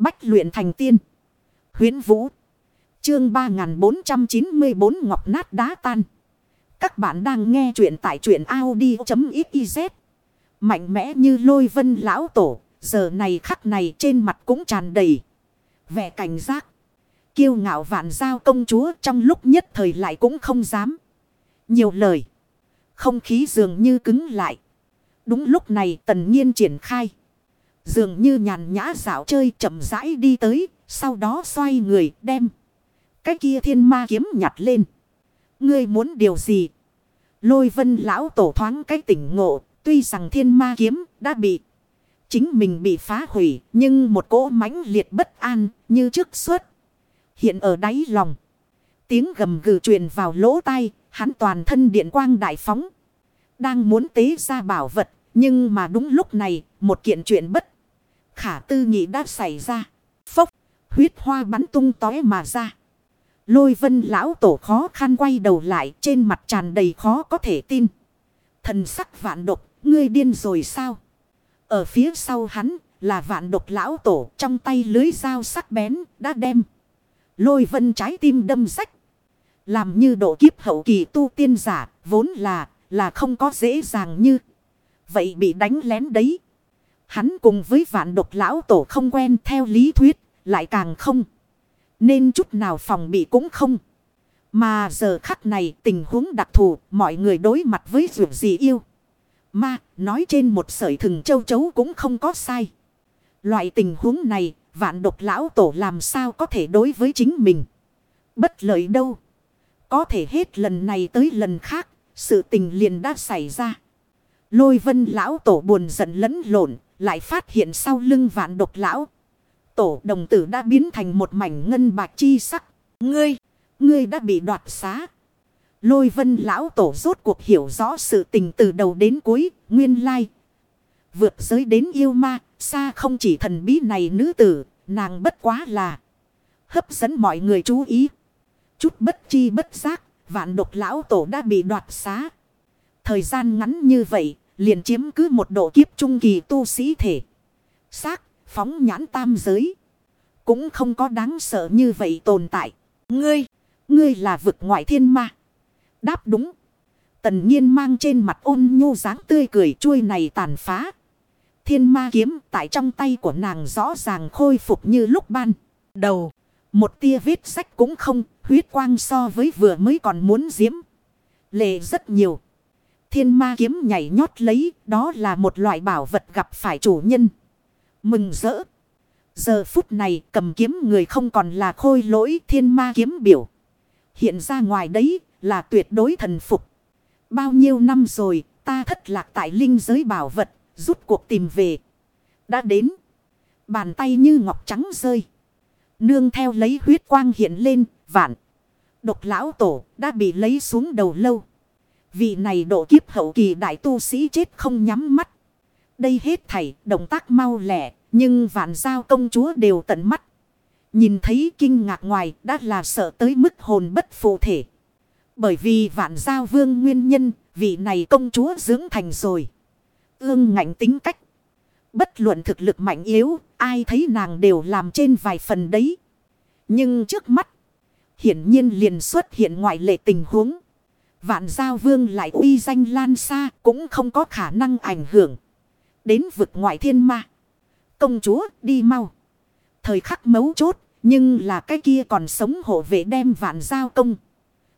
Bách luyện thành tiên. huyễn Vũ. Chương 3494 Ngọc Nát Đá Tan. Các bạn đang nghe truyện tại truyện Audi.xyz. Mạnh mẽ như lôi vân lão tổ. Giờ này khắc này trên mặt cũng tràn đầy. Vẻ cảnh giác. Kiêu ngạo vạn giao công chúa trong lúc nhất thời lại cũng không dám. Nhiều lời. Không khí dường như cứng lại. Đúng lúc này tần nhiên triển khai. Dường như nhàn nhã dạo chơi chậm rãi đi tới. Sau đó xoay người, đem. Cái kia thiên ma kiếm nhặt lên. Ngươi muốn điều gì? Lôi vân lão tổ thoáng cái tỉnh ngộ. Tuy rằng thiên ma kiếm đã bị. Chính mình bị phá hủy. Nhưng một cỗ mãnh liệt bất an như trước suốt. Hiện ở đáy lòng. Tiếng gầm gừ truyền vào lỗ tai. Hắn toàn thân điện quang đại phóng. Đang muốn tế ra bảo vật. Nhưng mà đúng lúc này. Một kiện chuyện bất. Khả tư nghị đã xảy ra. Phốc. Huyết hoa bắn tung tói mà ra. Lôi vân lão tổ khó khăn quay đầu lại. Trên mặt tràn đầy khó có thể tin. Thần sắc vạn độc. Ngươi điên rồi sao? Ở phía sau hắn là vạn độc lão tổ, trong tay lưới dao sắc bén đã đem. Lôi vân trái tim đâm rách. Làm như độ kiếp hậu kỳ tu tiên giả, vốn là là không có dễ dàng như. Vậy bị đánh lén đấy. Hắn cùng với vạn độc lão tổ không quen theo lý thuyết, lại càng không. Nên chút nào phòng bị cũng không. Mà giờ khắc này tình huống đặc thù, mọi người đối mặt với dù gì yêu. Mà nói trên một sợi thừng châu chấu cũng không có sai. Loại tình huống này, vạn độc lão tổ làm sao có thể đối với chính mình. Bất lợi đâu. Có thể hết lần này tới lần khác, sự tình liền đã xảy ra. Lôi vân lão tổ buồn giận lẫn lộn lại phát hiện sau lưng vạn độc lão. Tổ đồng tử đã biến thành một mảnh ngân bạc chi sắc. Ngươi, ngươi đã bị đoạt xá. Lôi vân lão tổ rốt cuộc hiểu rõ sự tình từ đầu đến cuối, nguyên lai. Vượt giới đến yêu ma, xa không chỉ thần bí này nữ tử, nàng bất quá là hấp dẫn mọi người chú ý. Chút bất chi bất giác, vạn độc lão tổ đã bị đoạt xá. Thời gian ngắn như vậy, liền chiếm cứ một độ kiếp trung kỳ tu sĩ thể. Xác, phóng nhãn tam giới. Cũng không có đáng sợ như vậy tồn tại. Ngươi, ngươi là vực ngoại thiên ma. Đáp đúng. Tần nhiên mang trên mặt ôn nhu dáng tươi cười chuôi này tàn phá. Thiên ma kiếm tại trong tay của nàng rõ ràng khôi phục như lúc ban đầu. Một tia vết sách cũng không, huyết quang so với vừa mới còn muốn diễm. Lệ rất nhiều. Thiên ma kiếm nhảy nhót lấy, đó là một loại bảo vật gặp phải chủ nhân. Mừng rỡ. Giờ phút này cầm kiếm người không còn là khôi lỗi thiên ma kiếm biểu. Hiện ra ngoài đấy là tuyệt đối thần phục. Bao nhiêu năm rồi ta thất lạc tại linh giới bảo vật, rút cuộc tìm về. Đã đến. Bàn tay như ngọc trắng rơi. Nương theo lấy huyết quang hiện lên, vạn. Độc lão tổ đã bị lấy xuống đầu lâu. Vị này độ kiếp hậu kỳ đại tu sĩ chết không nhắm mắt. Đây hết thảy, động tác mau lẻ. Nhưng vạn giao công chúa đều tận mắt. Nhìn thấy kinh ngạc ngoài, đã là sợ tới mức hồn bất phụ thể. Bởi vì vạn giao vương nguyên nhân, vị này công chúa dưỡng thành rồi. Ương ngạnh tính cách. Bất luận thực lực mạnh yếu, ai thấy nàng đều làm trên vài phần đấy. Nhưng trước mắt. Hiển nhiên liền xuất hiện ngoại lệ tình huống. Vạn giao vương lại uy danh lan xa cũng không có khả năng ảnh hưởng. Đến vực ngoại thiên ma. Công chúa đi mau. Thời khắc mấu chốt. Nhưng là cái kia còn sống hộ vệ đem vạn giao công.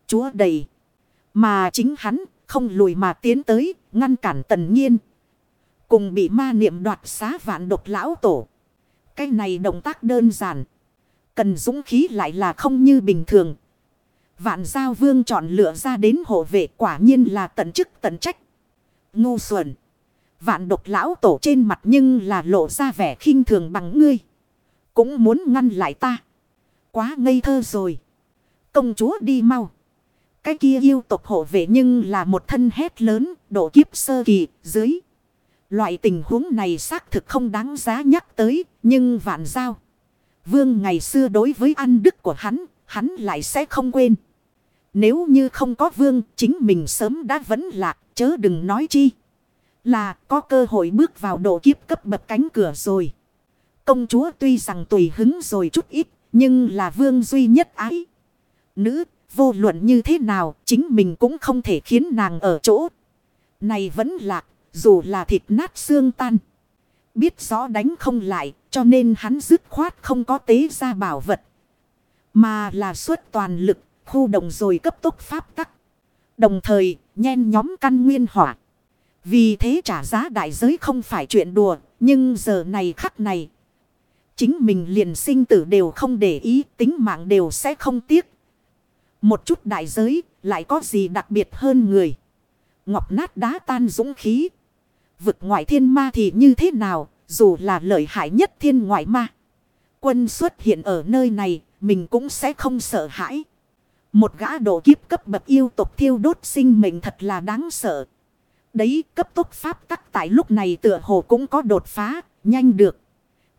Chúa đầy. Mà chính hắn không lùi mà tiến tới. Ngăn cản tần nhiên. Cùng bị ma niệm đoạt xá vạn độc lão tổ. Cái này động tác đơn giản. Cần dũng khí lại là không như bình thường. Vạn giao vương chọn lựa ra đến hộ vệ quả nhiên là tận chức tận trách. Ngu xuẩn. Vạn độc lão tổ trên mặt nhưng là lộ ra vẻ khinh thường bằng ngươi. Cũng muốn ngăn lại ta. Quá ngây thơ rồi. Công chúa đi mau. Cái kia yêu tộc hộ vệ nhưng là một thân hét lớn, độ kiếp sơ kỳ, dưới. Loại tình huống này xác thực không đáng giá nhắc tới, nhưng vạn giao. Vương ngày xưa đối với ăn đức của hắn, hắn lại sẽ không quên. Nếu như không có vương, chính mình sớm đã vẫn lạc, chớ đừng nói chi. Là có cơ hội bước vào độ kiếp cấp bậc cánh cửa rồi. Công chúa tuy rằng tùy hứng rồi chút ít, nhưng là vương duy nhất ái. Nữ, vô luận như thế nào, chính mình cũng không thể khiến nàng ở chỗ. Này vẫn lạc, dù là thịt nát xương tan. Biết rõ đánh không lại, cho nên hắn dứt khoát không có tế ra bảo vật. Mà là suốt toàn lực, khu động rồi cấp tốc pháp tắc. Đồng thời, nhen nhóm căn nguyên hỏa. Vì thế trả giá đại giới không phải chuyện đùa, nhưng giờ này khắc này. Chính mình liền sinh tử đều không để ý, tính mạng đều sẽ không tiếc. Một chút đại giới, lại có gì đặc biệt hơn người. Ngọc nát đá tan dũng khí. Vực ngoại thiên ma thì như thế nào, dù là lợi hại nhất thiên ngoại ma. Quân xuất hiện ở nơi này, mình cũng sẽ không sợ hãi. Một gã độ kiếp cấp bậc yêu tộc thiêu đốt sinh mệnh thật là đáng sợ. Đấy cấp tốc pháp tắc tại lúc này tựa hồ cũng có đột phá, nhanh được.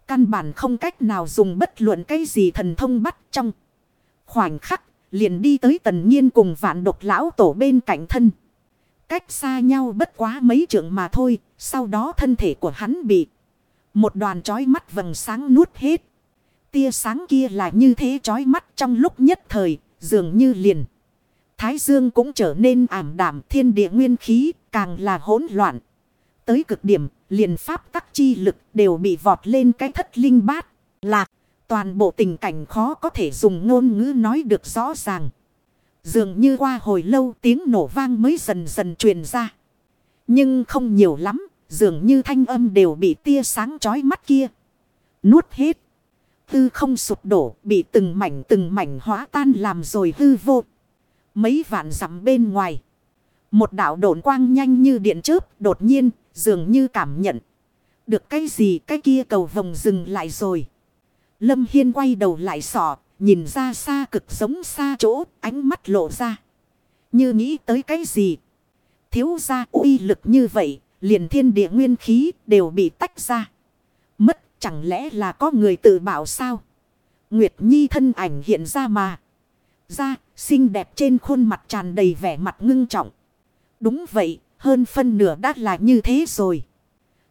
Căn bản không cách nào dùng bất luận cái gì thần thông bắt trong. Khoảnh khắc, liền đi tới tần nhiên cùng vạn độc lão tổ bên cạnh thân. Cách xa nhau bất quá mấy trượng mà thôi, sau đó thân thể của hắn bị một đoàn trói mắt vầng sáng nuốt hết. Tia sáng kia là như thế trói mắt trong lúc nhất thời, dường như liền. Thái dương cũng trở nên ảm đạm thiên địa nguyên khí, càng là hỗn loạn. Tới cực điểm, liền pháp tắc chi lực đều bị vọt lên cái thất linh bát, lạc. Toàn bộ tình cảnh khó có thể dùng ngôn ngữ nói được rõ ràng. Dường như qua hồi lâu tiếng nổ vang mới dần dần truyền ra. Nhưng không nhiều lắm, dường như thanh âm đều bị tia sáng chói mắt kia. Nuốt hết. Tư không sụp đổ, bị từng mảnh từng mảnh hóa tan làm rồi hư vô. Mấy vạn dặm bên ngoài. Một đạo độn quang nhanh như điện chớp đột nhiên, dường như cảm nhận. Được cái gì cái kia cầu vòng dừng lại rồi. Lâm Hiên quay đầu lại sọ, nhìn ra xa cực giống xa chỗ, ánh mắt lộ ra. Như nghĩ tới cái gì? Thiếu ra uy lực như vậy, liền thiên địa nguyên khí đều bị tách ra. Chẳng lẽ là có người tự bảo sao? Nguyệt Nhi thân ảnh hiện ra mà. Ra, xinh đẹp trên khuôn mặt tràn đầy vẻ mặt ngưng trọng. Đúng vậy, hơn phân nửa đã là như thế rồi.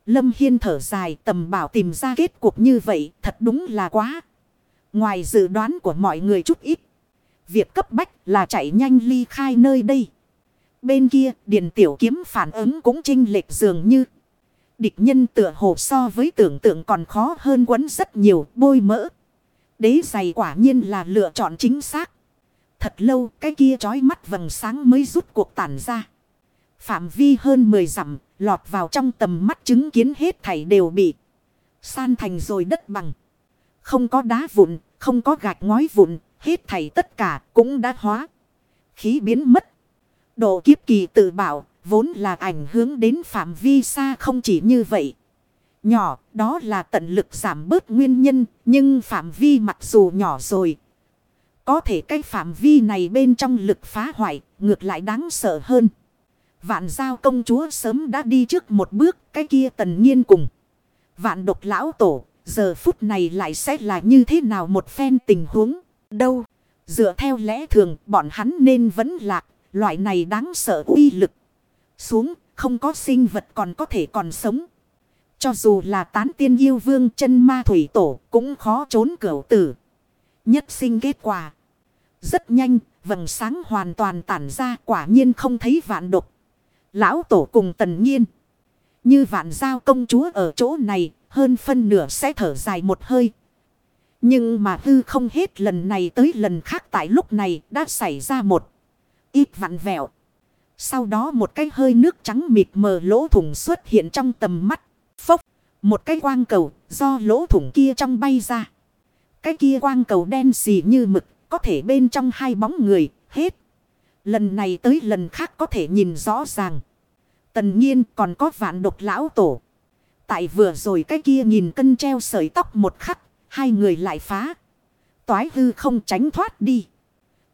Lâm Hiên thở dài tầm bảo tìm ra kết cuộc như vậy thật đúng là quá. Ngoài dự đoán của mọi người chút ít. Việc cấp bách là chạy nhanh ly khai nơi đây. Bên kia Điền Tiểu Kiếm phản ứng cũng trinh lệch dường như. Địch nhân tựa hồ so với tưởng tượng còn khó hơn quấn rất nhiều bôi mỡ. Đế giày quả nhiên là lựa chọn chính xác. Thật lâu cái kia trói mắt vầng sáng mới rút cuộc tản ra. Phạm vi hơn 10 dặm lọt vào trong tầm mắt chứng kiến hết thảy đều bị san thành rồi đất bằng. Không có đá vụn, không có gạch ngói vụn, hết thảy tất cả cũng đã hóa. Khí biến mất. Độ kiếp kỳ tự bảo, vốn là ảnh hưởng đến phạm vi xa không chỉ như vậy. Nhỏ, đó là tận lực giảm bớt nguyên nhân, nhưng phạm vi mặc dù nhỏ rồi. Có thể cái phạm vi này bên trong lực phá hoại, ngược lại đáng sợ hơn. Vạn giao công chúa sớm đã đi trước một bước, cái kia tần nhiên cùng. Vạn độc lão tổ, giờ phút này lại sẽ là như thế nào một phen tình huống, đâu. Dựa theo lẽ thường, bọn hắn nên vẫn lạc, loại này đáng sợ uy lực. Xuống, không có sinh vật còn có thể còn sống. Cho dù là tán tiên yêu vương chân ma thủy tổ, cũng khó trốn cửu tử. Nhất sinh kết quả. Rất nhanh, vầng sáng hoàn toàn tản ra quả nhiên không thấy vạn độc. Lão tổ cùng tần nhiên. Như vạn giao công chúa ở chỗ này, hơn phân nửa sẽ thở dài một hơi. Nhưng mà hư không hết lần này tới lần khác tại lúc này đã xảy ra một ít vặn vẹo. Sau đó một cái hơi nước trắng mịt mờ lỗ thủng xuất hiện trong tầm mắt. Phốc, một cái quang cầu do lỗ thủng kia trong bay ra. Cái kia quang cầu đen xì như mực, có thể bên trong hai bóng người, hết. Lần này tới lần khác có thể nhìn rõ ràng. Tần nhiên còn có vạn độc lão tổ. Tại vừa rồi cái kia nhìn cân treo sợi tóc một khắc, hai người lại phá. Toái hư không tránh thoát đi.